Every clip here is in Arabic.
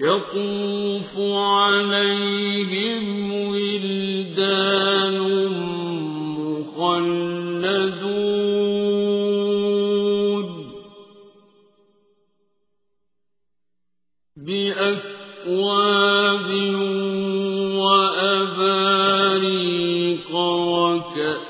يطوف عليهم ولدان مخلدون بأكواب وأباريق وكأس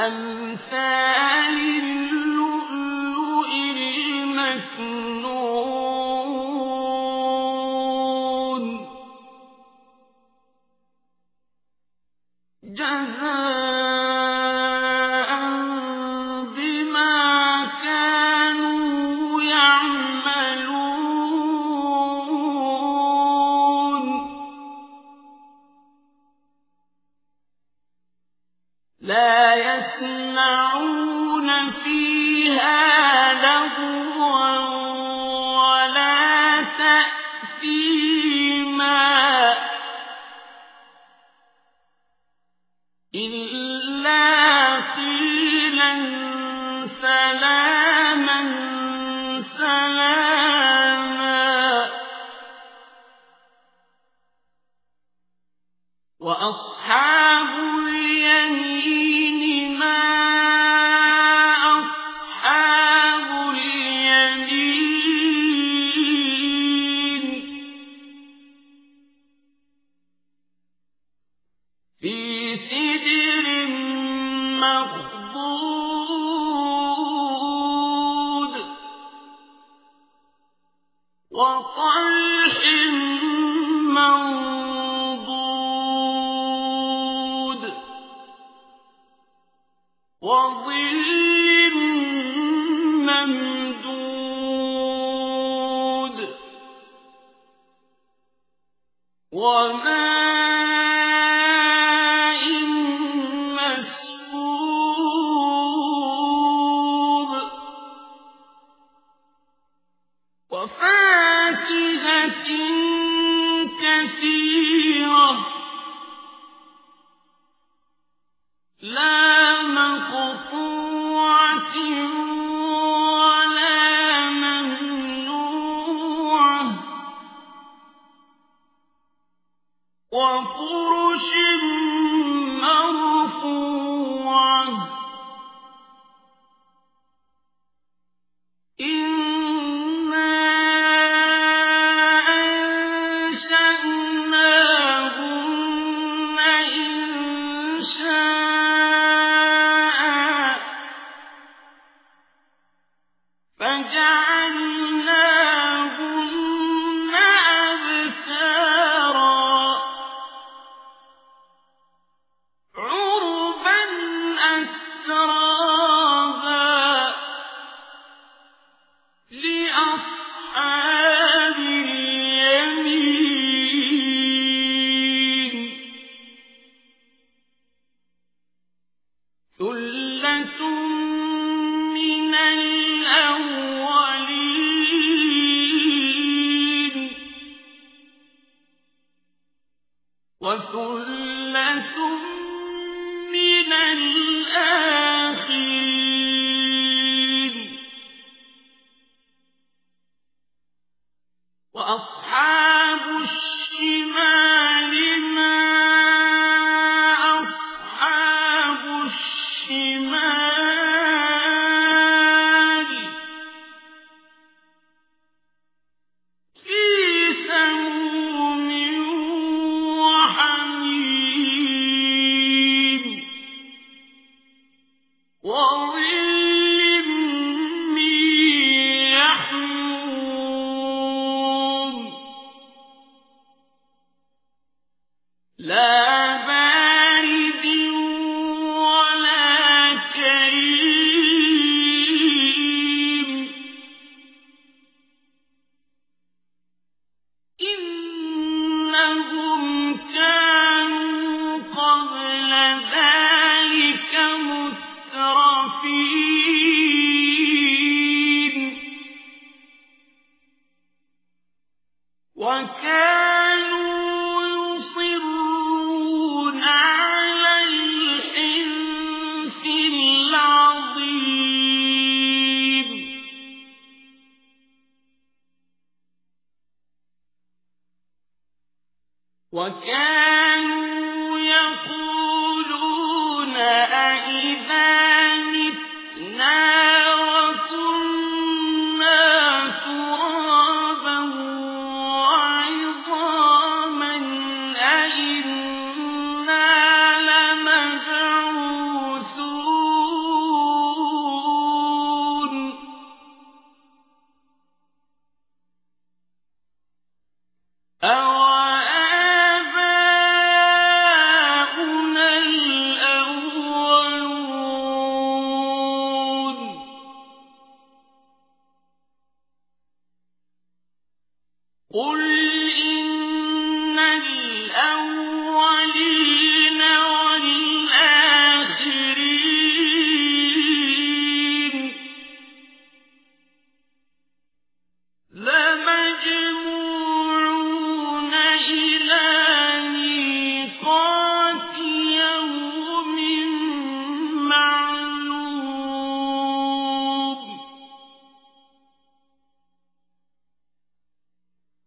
كأمثال اللؤلؤ المكنون. جزاء لا يسمعون فيها لغوا ولا تأثيما. إلا قيلا سلاما سلاما. وأصحاب وطلح منضود وظل ممدود وثلة من الآخرين. وكانوا يقولون أئذا متنا قُل